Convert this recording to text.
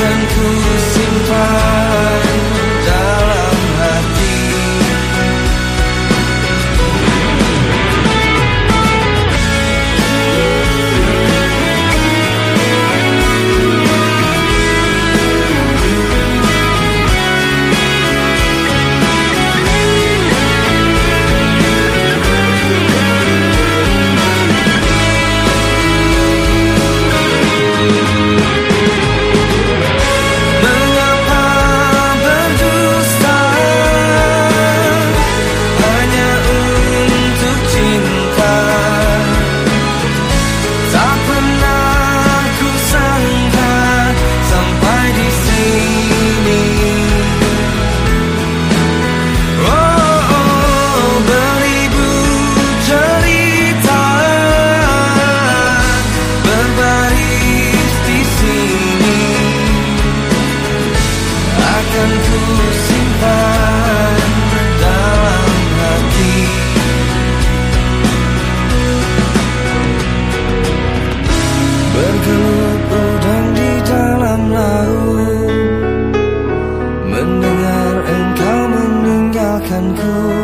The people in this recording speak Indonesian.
takkan ku simpan Kau simpan dalam hati. Di dalam laut Mendengar engkau meninggalkanku.